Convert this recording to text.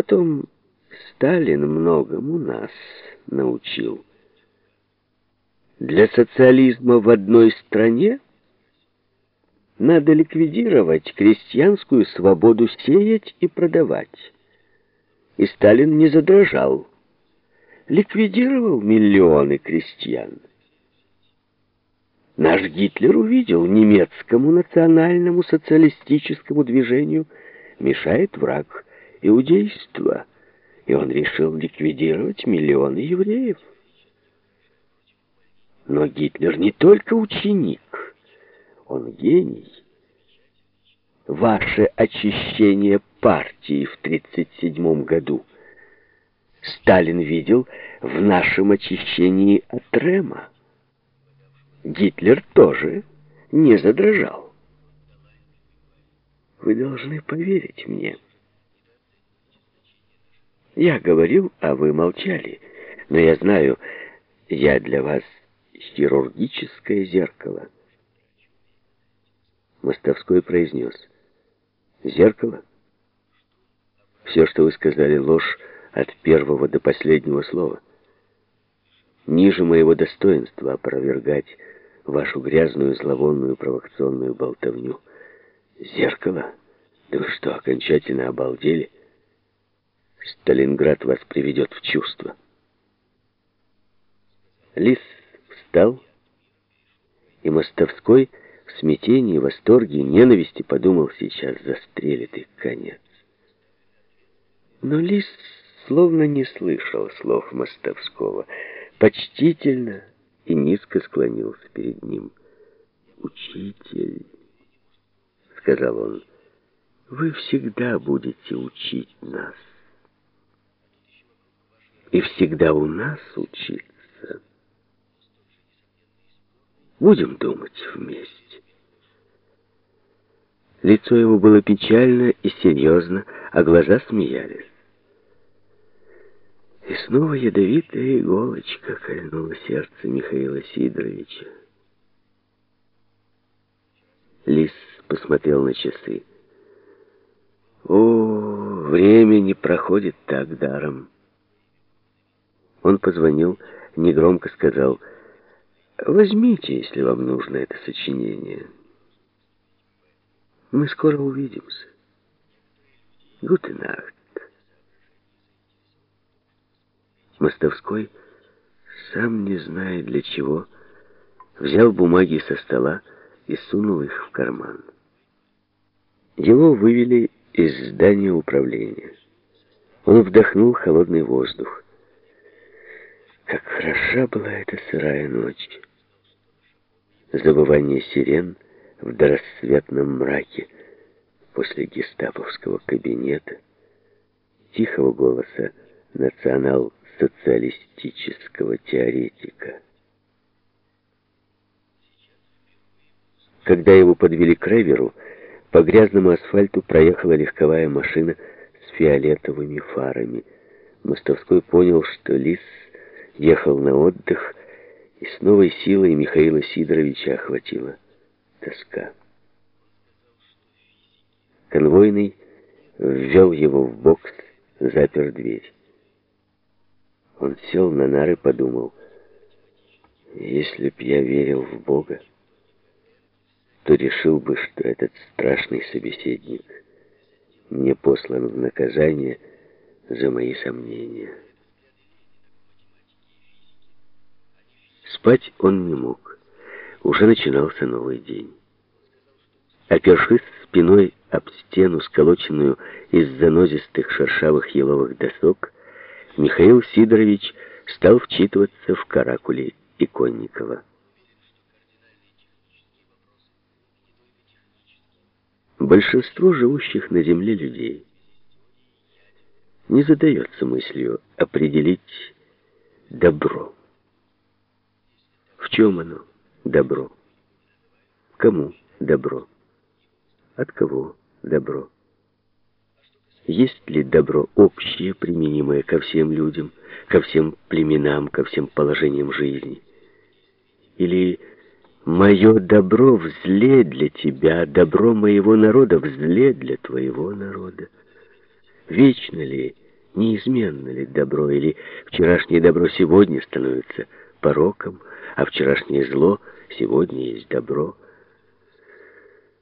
Потом Сталин многому нас научил. Для социализма в одной стране надо ликвидировать крестьянскую свободу сеять и продавать. И Сталин не задрожал. Ликвидировал миллионы крестьян. Наш Гитлер увидел, немецкому национальному социалистическому движению мешает враг иудейства, и он решил ликвидировать миллионы евреев. Но Гитлер не только ученик, он гений. Ваше очищение партии в 1937 году Сталин видел в нашем очищении от Рема. Гитлер тоже не задрожал. Вы должны поверить мне. Я говорил, а вы молчали. Но я знаю, я для вас хирургическое зеркало. Мостовской произнес. Зеркало? Все, что вы сказали, ложь от первого до последнего слова. Ниже моего достоинства опровергать вашу грязную, зловонную, провокационную болтовню. Зеркало? Да вы что, окончательно обалдели? Сталинград вас приведет в чувство. Лис встал, и Мостовской в смятении, восторге, ненависти подумал, сейчас застрелит их конец. Но Лис словно не слышал слов Мостовского, почтительно и низко склонился перед ним. «Учитель», — сказал он, — «вы всегда будете учить нас» и всегда у нас учиться. Будем думать вместе. Лицо его было печально и серьезно, а глаза смеялись. И снова ядовитая иголочка кольнула сердце Михаила Сидоровича. Лис посмотрел на часы. О, время не проходит так даром. Он позвонил, негромко сказал, «Возьмите, если вам нужно это сочинение. Мы скоро увидимся. Гутенахт». Мостовской, сам не зная для чего, взял бумаги со стола и сунул их в карман. Его вывели из здания управления. Он вдохнул холодный воздух. Как хороша была эта сырая ночь. Забывание сирен в дорассветном мраке после гестаповского кабинета, тихого голоса национал-социалистического теоретика. Когда его подвели к Реверу, по грязному асфальту проехала легковая машина с фиолетовыми фарами. Мостовской понял, что Лис ехал на отдых, и с новой силой Михаила Сидоровича охватила тоска. Конвойный ввел его в бокс, запер дверь. Он сел на нары, подумал, если б я верил в Бога, то решил бы, что этот страшный собеседник мне послан в наказание за мои сомнения. Спать он не мог. Уже начинался новый день. Опершись спиной об стену, сколоченную из занозистых шершавых еловых досок, Михаил Сидорович стал вчитываться в каракули Иконникова. Большинство живущих на земле людей не задается мыслью определить добро. Чем оно, добро? Кому добро? От кого добро? Есть ли добро общее, применимое ко всем людям, ко всем племенам, ко всем положениям жизни? Или мое добро в зле для тебя, добро моего народа в зле для твоего народа? Вечно ли неизменно ли добро, или вчерашнее добро сегодня становится пороком, а вчерашнее зло сегодня есть добро —